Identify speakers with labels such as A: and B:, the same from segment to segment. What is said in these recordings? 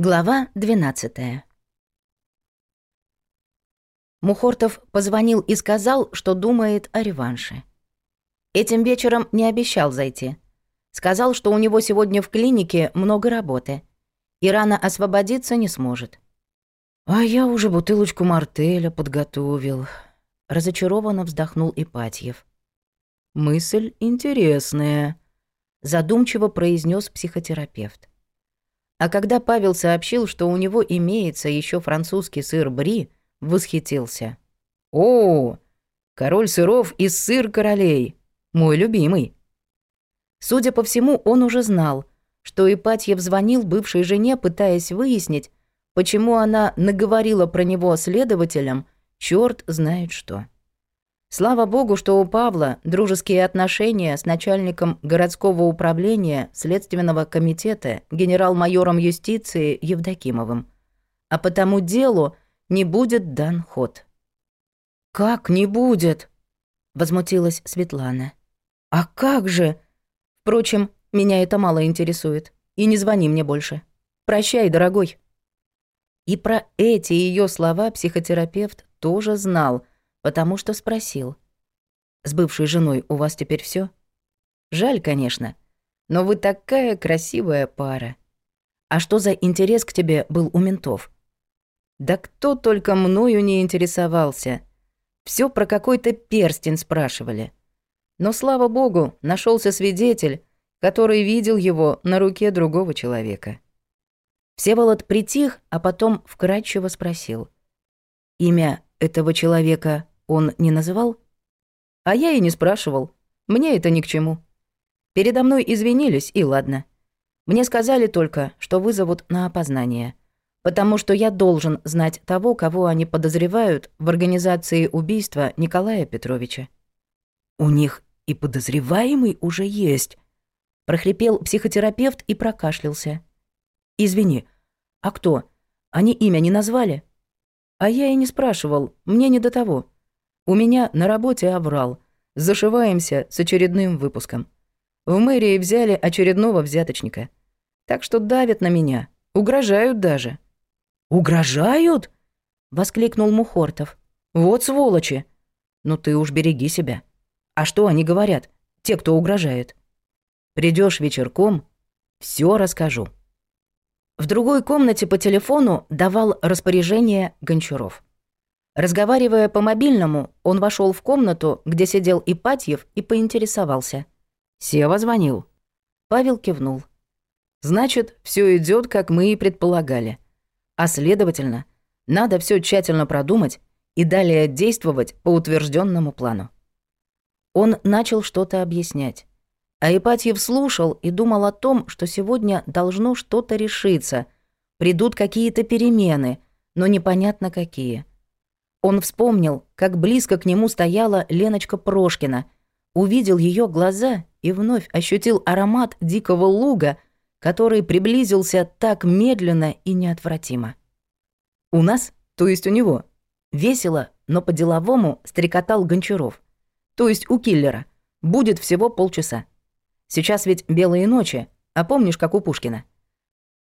A: Глава 12 Мухортов позвонил и сказал, что думает о реванше. Этим вечером не обещал зайти. Сказал, что у него сегодня в клинике много работы. И рано освободиться не сможет. «А я уже бутылочку мартеля подготовил», — разочарованно вздохнул Ипатьев. «Мысль интересная», — задумчиво произнес психотерапевт. А когда Павел сообщил, что у него имеется еще французский сыр бри, восхитился. «О, король сыров и сыр королей! Мой любимый!» Судя по всему, он уже знал, что Ипатьев звонил бывшей жене, пытаясь выяснить, почему она наговорила про него следователям, черт знает что. Слава богу, что у Павла дружеские отношения с начальником городского управления Следственного комитета генерал-майором юстиции Евдокимовым. А потому делу не будет дан ход. «Как не будет?» – возмутилась Светлана. «А как же?» «Впрочем, меня это мало интересует. И не звони мне больше. Прощай, дорогой». И про эти ее слова психотерапевт тоже знал – потому что спросил. «С бывшей женой у вас теперь все? «Жаль, конечно, но вы такая красивая пара. А что за интерес к тебе был у ментов?» «Да кто только мною не интересовался. Все про какой-то перстень спрашивали. Но, слава богу, нашелся свидетель, который видел его на руке другого человека». Всеволод притих, а потом вкрадчиво спросил. «Имя этого человека он не называл? А я и не спрашивал. Мне это ни к чему. Передо мной извинились, и ладно. Мне сказали только, что вызовут на опознание. Потому что я должен знать того, кого они подозревают в организации убийства Николая Петровича. У них и подозреваемый уже есть. Прохрипел психотерапевт и прокашлялся. Извини, а кто? Они имя не назвали? А я и не спрашивал, мне не до того. У меня на работе обрал. Зашиваемся с очередным выпуском. В мэрии взяли очередного взяточника. Так что давят на меня, угрожают даже». «Угрожают?» — воскликнул Мухортов. «Вот сволочи! Ну ты уж береги себя. А что они говорят, те, кто угрожает? Придешь вечерком, все расскажу». В другой комнате по телефону давал распоряжение Гончаров. Разговаривая по мобильному, он вошел в комнату, где сидел Ипатьев, и поинтересовался. «Сева звонил». Павел кивнул. «Значит, все идет, как мы и предполагали. А следовательно, надо все тщательно продумать и далее действовать по утвержденному плану». Он начал что-то объяснять. А Ипатьев слушал и думал о том, что сегодня должно что-то решиться. Придут какие-то перемены, но непонятно какие. Он вспомнил, как близко к нему стояла Леночка Прошкина, увидел ее глаза и вновь ощутил аромат дикого луга, который приблизился так медленно и неотвратимо. «У нас, то есть у него», — весело, но по-деловому стрекотал Гончаров. «То есть у киллера. Будет всего полчаса». Сейчас ведь белые ночи, а помнишь, как у Пушкина?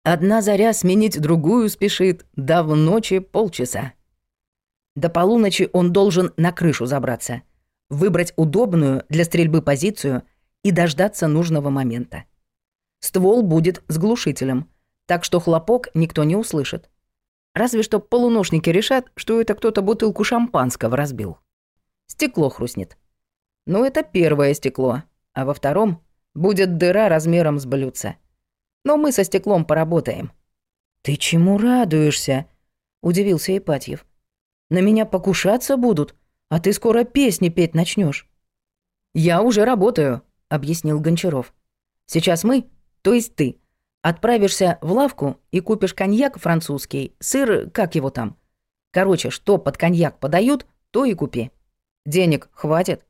A: Одна заря сменить другую спешит, да в ночи полчаса. До полуночи он должен на крышу забраться, выбрать удобную для стрельбы позицию и дождаться нужного момента. Ствол будет с глушителем, так что хлопок никто не услышит. Разве что полуношники решат, что это кто-то бутылку шампанского разбил. Стекло хрустнет. Но это первое стекло, а во втором Будет дыра размером с блюдце. Но мы со стеклом поработаем». «Ты чему радуешься?» – удивился Ипатьев. «На меня покушаться будут, а ты скоро песни петь начнешь. «Я уже работаю», – объяснил Гончаров. «Сейчас мы, то есть ты, отправишься в лавку и купишь коньяк французский, сыр, как его там. Короче, что под коньяк подают, то и купи. Денег хватит.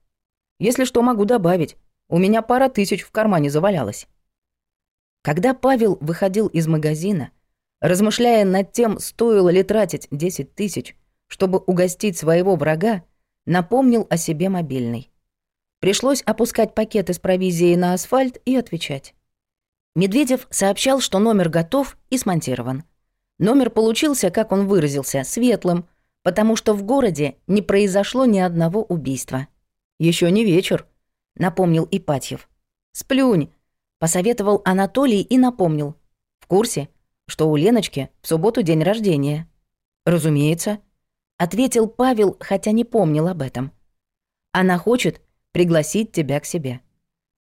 A: Если что, могу добавить. У меня пара тысяч в кармане завалялась. Когда Павел выходил из магазина, размышляя над тем, стоило ли тратить 10 тысяч, чтобы угостить своего врага, напомнил о себе мобильный. Пришлось опускать пакеты с провизией на асфальт и отвечать. Медведев сообщал, что номер готов и смонтирован. Номер получился, как он выразился, светлым, потому что в городе не произошло ни одного убийства. Еще не вечер», напомнил Ипатьев. «Сплюнь!» — посоветовал Анатолий и напомнил. «В курсе, что у Леночки в субботу день рождения?» «Разумеется», — ответил Павел, хотя не помнил об этом. «Она хочет пригласить тебя к себе.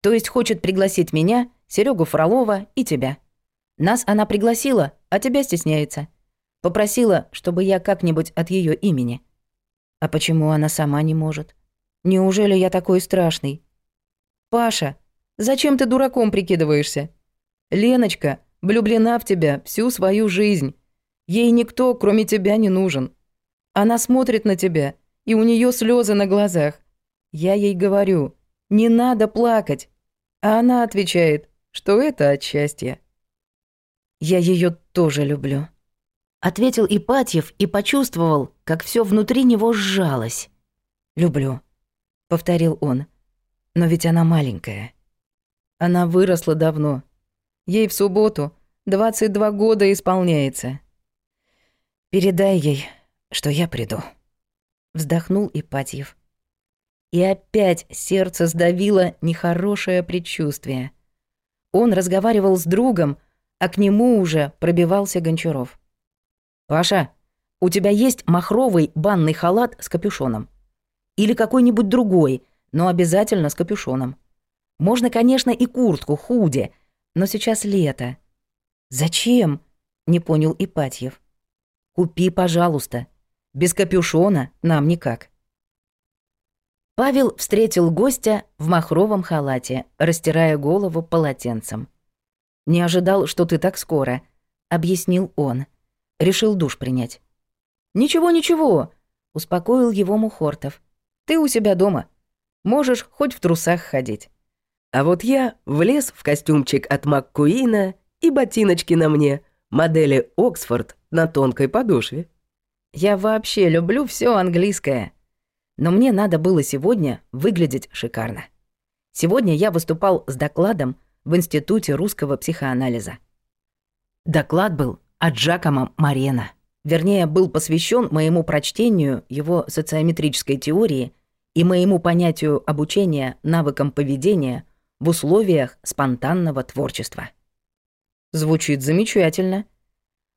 A: То есть хочет пригласить меня, Серегу Фролова и тебя. Нас она пригласила, а тебя стесняется. Попросила, чтобы я как-нибудь от ее имени». «А почему она сама не может? Неужели я такой страшный?» «Паша, зачем ты дураком прикидываешься? Леночка влюблена в тебя всю свою жизнь. Ей никто, кроме тебя, не нужен. Она смотрит на тебя, и у нее слезы на глазах. Я ей говорю, не надо плакать. А она отвечает, что это от счастья. Я ее тоже люблю. Ответил Ипатьев и почувствовал, как все внутри него сжалось. «Люблю», — повторил он. Но ведь она маленькая. Она выросла давно. Ей в субботу 22 года исполняется. Передай ей, что я приду. Вздохнул Ипатьев. И опять сердце сдавило нехорошее предчувствие. Он разговаривал с другом, а к нему уже пробивался Гончаров. «Паша, у тебя есть махровый банный халат с капюшоном? Или какой-нибудь другой, но обязательно с капюшоном. Можно, конечно, и куртку, худи, но сейчас лето. Зачем? не понял Ипатьев. Купи, пожалуйста. Без капюшона нам никак. Павел встретил гостя в махровом халате, растирая голову полотенцем. «Не ожидал, что ты так скоро», — объяснил он. Решил душ принять. «Ничего, ничего», — успокоил его Мухортов. «Ты у себя дома, можешь хоть в трусах ходить.
B: А вот я влез в костюмчик от МакКуина и ботиночки на мне, модели Оксфорд на тонкой подошве.
A: Я вообще люблю все английское. Но мне надо было сегодня выглядеть шикарно. Сегодня я выступал с докладом в Институте русского психоанализа. Доклад был от Джакома Марена. Вернее, был посвящен моему прочтению его социометрической теории – и моему понятию обучения навыкам поведения в условиях спонтанного творчества. Звучит замечательно.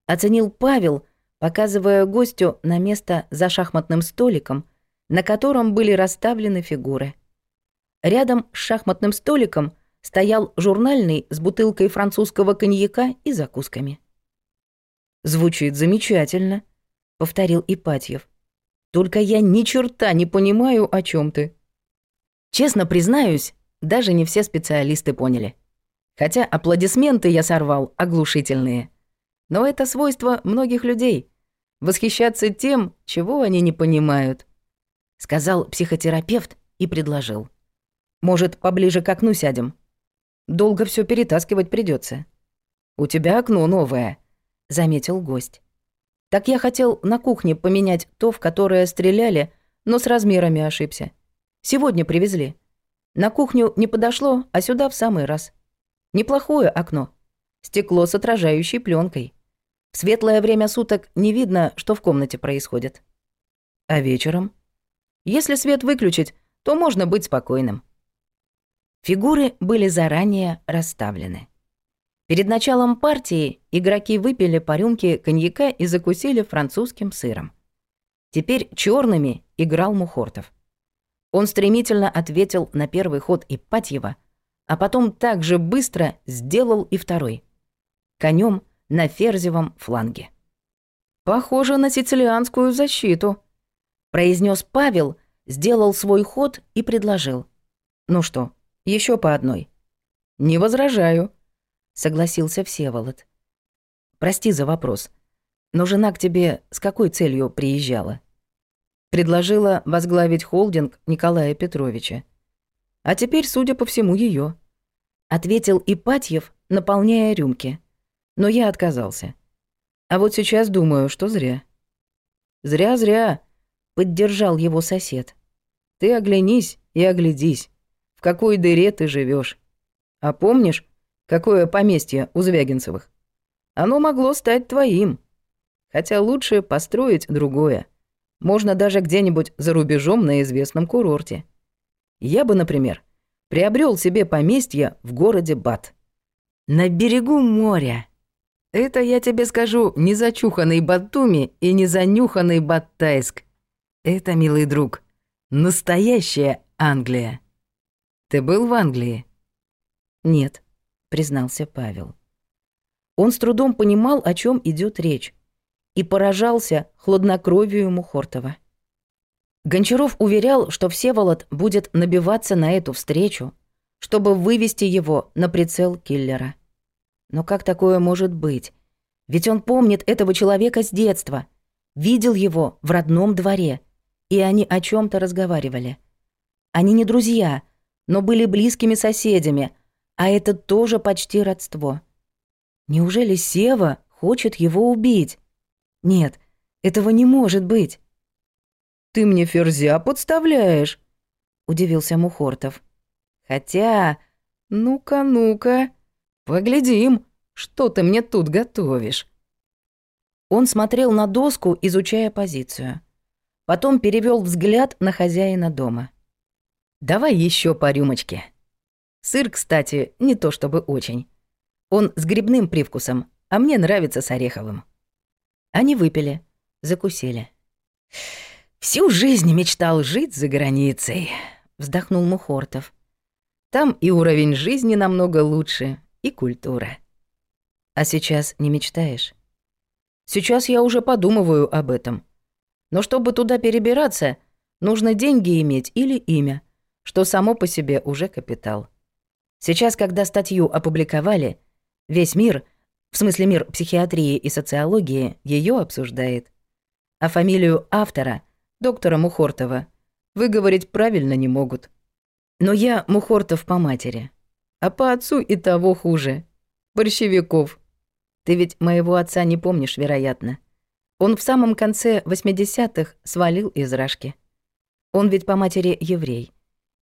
A: Оценил Павел, показывая гостю на место за шахматным столиком, на котором были расставлены фигуры. Рядом с шахматным столиком стоял журнальный с бутылкой французского коньяка и закусками. «Звучит замечательно», — повторил Ипатьев. Только я ни черта не понимаю, о чем ты. Честно признаюсь, даже не все специалисты поняли. Хотя аплодисменты я сорвал, оглушительные. Но это свойство многих людей — восхищаться тем, чего они не понимают. Сказал психотерапевт и предложил. Может, поближе к окну сядем? Долго все перетаскивать придется. У тебя окно новое, заметил гость. Так я хотел на кухне поменять то, в которое стреляли, но с размерами ошибся. Сегодня привезли. На кухню не подошло, а сюда в самый раз. Неплохое окно. Стекло с отражающей пленкой. В светлое время суток не видно, что в комнате происходит. А вечером? Если свет выключить, то можно быть спокойным. Фигуры были заранее расставлены. Перед началом партии игроки выпили по рюмке коньяка и закусили французским сыром. Теперь черными играл Мухортов. Он стремительно ответил на первый ход Ипатьева, а потом также быстро сделал и второй. Конем на ферзевом фланге. «Похоже на сицилианскую защиту», — произнес Павел, сделал свой ход и предложил. «Ну что, еще по одной?» «Не возражаю», Согласился Всеволод. «Прости за вопрос, но жена к тебе с какой целью приезжала?» Предложила возглавить холдинг Николая Петровича. «А теперь, судя по всему, ее, Ответил Ипатьев, наполняя рюмки. Но я отказался. А вот сейчас думаю, что зря. «Зря, зря!» — поддержал его сосед. «Ты оглянись и оглядись, в какой дыре ты живешь. А помнишь, Какое поместье у Звягинцевых? Оно могло стать твоим.
B: Хотя лучше построить другое. Можно даже где-нибудь за рубежом на известном курорте. Я бы, например, приобрел себе поместье в городе Бат. На берегу моря. Это я тебе скажу не зачуханный Батуми и не занюханный Баттайск. Это, милый друг, настоящая Англия. Ты был в Англии?
A: Нет признался Павел. Он с трудом понимал, о чем идет речь, и поражался хладнокровию Мухортова. Гончаров уверял, что Всеволод будет набиваться на эту встречу, чтобы вывести его на прицел киллера. Но как такое может быть? Ведь он помнит этого человека с детства, видел его в родном дворе, и они о чем то разговаривали. Они не друзья, но были близкими соседями — а это тоже почти родство. Неужели Сева хочет его убить? Нет, этого не может быть.
B: «Ты мне ферзя подставляешь?» — удивился Мухортов. «Хотя... Ну-ка, ну-ка, поглядим, что ты мне тут готовишь».
A: Он смотрел на доску, изучая позицию. Потом перевел взгляд на хозяина дома.
B: «Давай еще по рюмочке», Сыр, кстати, не то чтобы очень. Он с грибным привкусом, а мне нравится с ореховым.
A: Они выпили, закусили.
B: «Всю жизнь мечтал жить за границей», — вздохнул Мухортов. «Там и уровень жизни намного лучше, и культура».
A: «А сейчас не мечтаешь?»
B: «Сейчас я уже подумываю об этом. Но чтобы туда перебираться, нужно деньги иметь или имя, что само по себе уже капитал. Сейчас, когда статью опубликовали, весь мир, в смысле мир психиатрии и социологии, ее обсуждает. А фамилию автора, доктора Мухортова, выговорить правильно не могут. Но я Мухортов по матери. А по отцу и того хуже. Борщевиков. Ты ведь моего отца не помнишь, вероятно. Он в самом конце 80-х свалил из Рашки. Он ведь по матери еврей.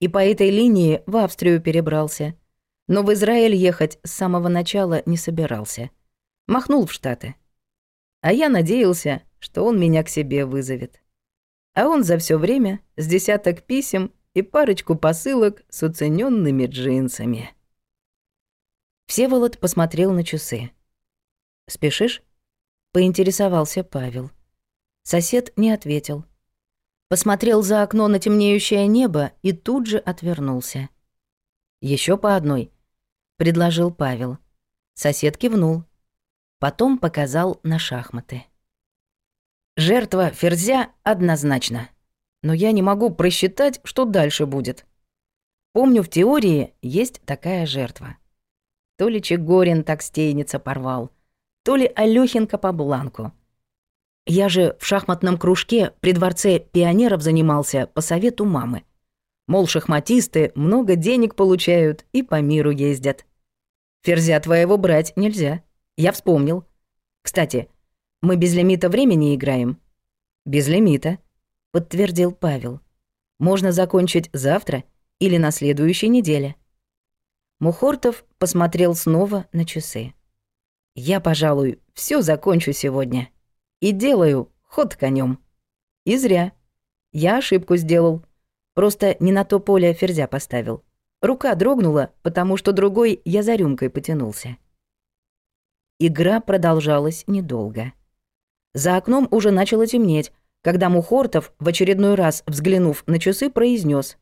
B: И по этой линии в Австрию перебрался – но в Израиль ехать с самого начала не собирался. Махнул в Штаты. А я надеялся, что он меня к себе вызовет. А он за все время с десяток писем и парочку посылок с уцененными джинсами.
A: Всеволод посмотрел на часы. «Спешишь?» — поинтересовался Павел. Сосед не ответил. Посмотрел за окно на темнеющее небо и тут же отвернулся. Еще по одной», предложил Павел. Сосед кивнул. Потом показал на шахматы.
B: Жертва ферзя однозначно. Но я не могу просчитать, что дальше будет. Помню, в теории есть такая жертва. То ли Чегорин так стейница порвал, то ли Алёхинка по бланку. Я же в шахматном кружке при дворце пионеров занимался по совету мамы. Мол, шахматисты много денег получают и по миру ездят. Ферзя твоего брать нельзя. Я вспомнил. Кстати, мы без лимита времени играем. Без лимита, подтвердил Павел. Можно закончить завтра или на следующей неделе. Мухортов посмотрел снова на часы. Я, пожалуй, все закончу сегодня. И делаю ход конем. И зря. Я ошибку сделал. Просто не на то поле ферзя поставил. Рука дрогнула, потому что другой я за рюмкой потянулся. Игра продолжалась недолго. За окном уже начало темнеть, когда Мухортов, в очередной раз взглянув на часы, произнес: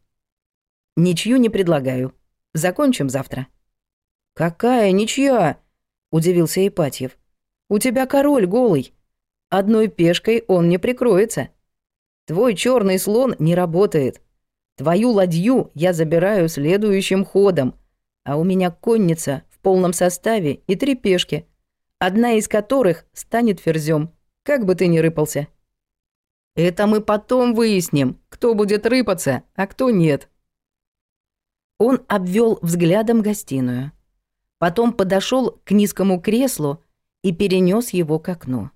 B: «Ничью не предлагаю. Закончим завтра». «Какая ничья?» — удивился Ипатьев. «У тебя король голый. Одной пешкой он не прикроется. Твой черный слон не работает. Твою ладью я забираю следующим ходом, а у меня конница в полном составе и три пешки, одна из которых станет ферзем, как бы ты ни рыпался. Это мы потом выясним, кто будет рыпаться, а кто нет. Он обвел взглядом гостиную. Потом подошел к низкому креслу и перенес его к окну.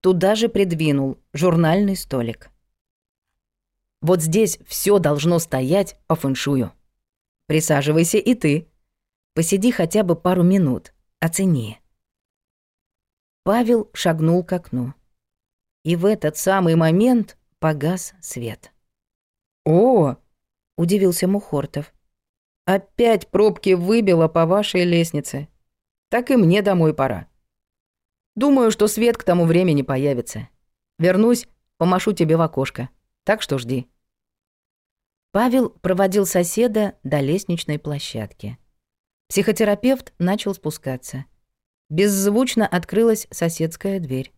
B: Туда же придвинул журнальный столик. Вот здесь все должно стоять по фэншую. Присаживайся и ты. Посиди хотя бы пару минут. Оцени. Павел шагнул к окну.
A: И в этот самый момент погас свет.
B: «О!» — удивился Мухортов. «Опять пробки выбило по вашей лестнице. Так и мне домой пора. Думаю, что свет к тому времени появится. Вернусь, помашу тебе в окошко. Так что жди».
A: Павел проводил соседа до лестничной площадки. Психотерапевт начал спускаться. Беззвучно открылась соседская дверь.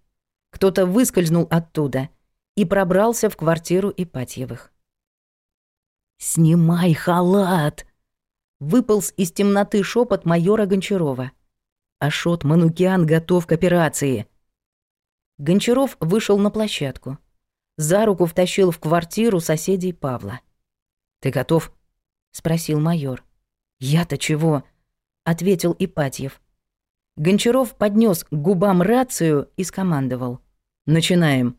A: Кто-то выскользнул оттуда и пробрался в квартиру Ипатьевых. «Снимай халат!» Выполз из темноты шепот майора Гончарова. «Ашот Манукиан готов к операции!» Гончаров вышел на площадку. За руку втащил в квартиру соседей Павла. Ты готов? спросил майор. Я-то чего? ответил Ипатьев. Гончаров поднес к губам рацию и скомандовал. Начинаем.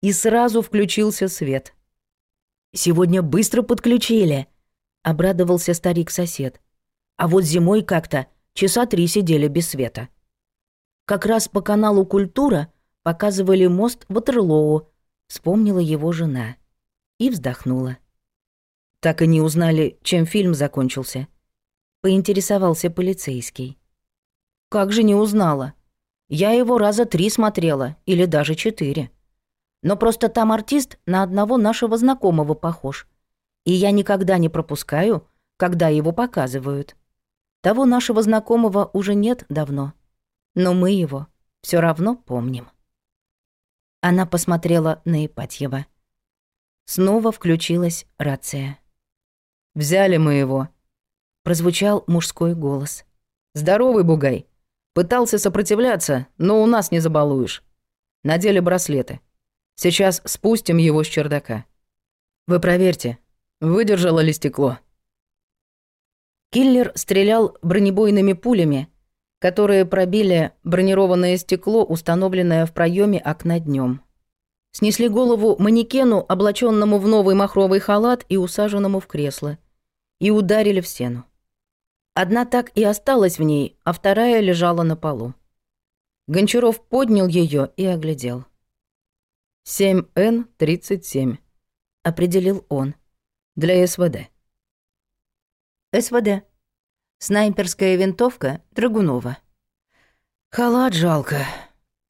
A: И сразу включился свет. Сегодня быстро подключили, обрадовался старик-сосед. А вот зимой как-то часа три сидели без света. Как раз по каналу «Культура» показывали мост Ватерлоу, вспомнила его жена и вздохнула. Так и не узнали, чем фильм закончился. Поинтересовался полицейский. Как же не узнала? Я его раза три смотрела, или даже четыре. Но просто там артист на одного нашего знакомого похож. И я никогда не пропускаю, когда его показывают. Того нашего знакомого уже нет давно. Но мы его все равно помним. Она посмотрела на Ипатьева. Снова включилась рация.
B: Взяли мы его. Прозвучал мужской голос. Здоровый бугай. Пытался сопротивляться, но у нас не забалуешь. Надели браслеты. Сейчас спустим его с чердака. Вы проверьте, выдержало ли стекло.
A: Киллер стрелял бронебойными пулями, которые пробили бронированное стекло, установленное в проеме окна днем. Снесли голову манекену, облаченному в новый махровый халат и усаженному в кресло – и ударили в стену. Одна так и осталась в ней, а вторая лежала на полу. Гончаров поднял ее и оглядел.
B: 7Н-37, определил он, для СВД.
A: СВД. Снайперская винтовка Драгунова.
B: Халат жалко,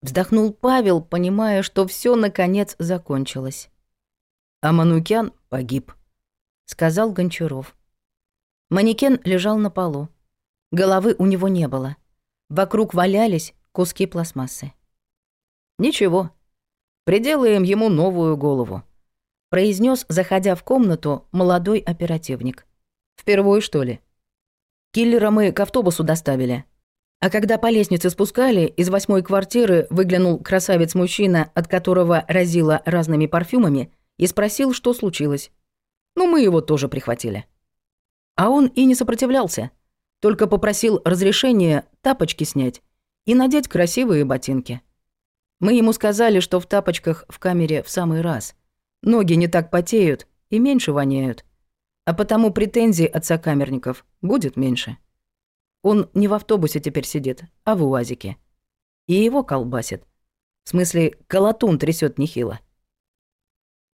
B: вздохнул Павел, понимая, что все наконец закончилось. А Манукян погиб, сказал Гончаров.
A: Манекен лежал на полу. Головы у него не было. Вокруг валялись куски пластмассы.
B: «Ничего, приделаем ему новую голову», — произнес, заходя в комнату, молодой оперативник. «Впервые, что ли?» «Киллера мы к автобусу доставили», а когда по лестнице спускали, из восьмой квартиры выглянул красавец-мужчина, от которого разило разными парфюмами, и спросил, что случилось. Ну, мы его тоже прихватили. А он и не сопротивлялся, только попросил разрешения тапочки снять и надеть красивые ботинки. Мы ему сказали, что в тапочках в камере в самый раз. Ноги не так потеют и меньше воняют. А потому претензий от сокамерников будет меньше. Он не в автобусе теперь сидит, а в УАЗике. И его колбасит. В смысле, колотун трясет нехило.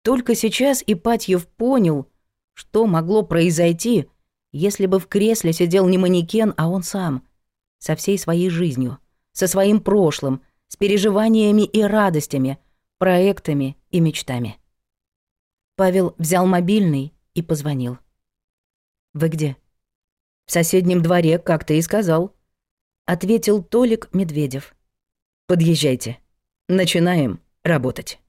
B: Только сейчас Ипатьев понял, что могло произойти, если бы в кресле сидел не манекен, а он сам. Со всей своей жизнью, со своим прошлым, с переживаниями и радостями, проектами и мечтами. Павел взял мобильный и позвонил. «Вы где?» «В соседнем дворе, как ты и сказал», — ответил Толик Медведев. «Подъезжайте. Начинаем работать».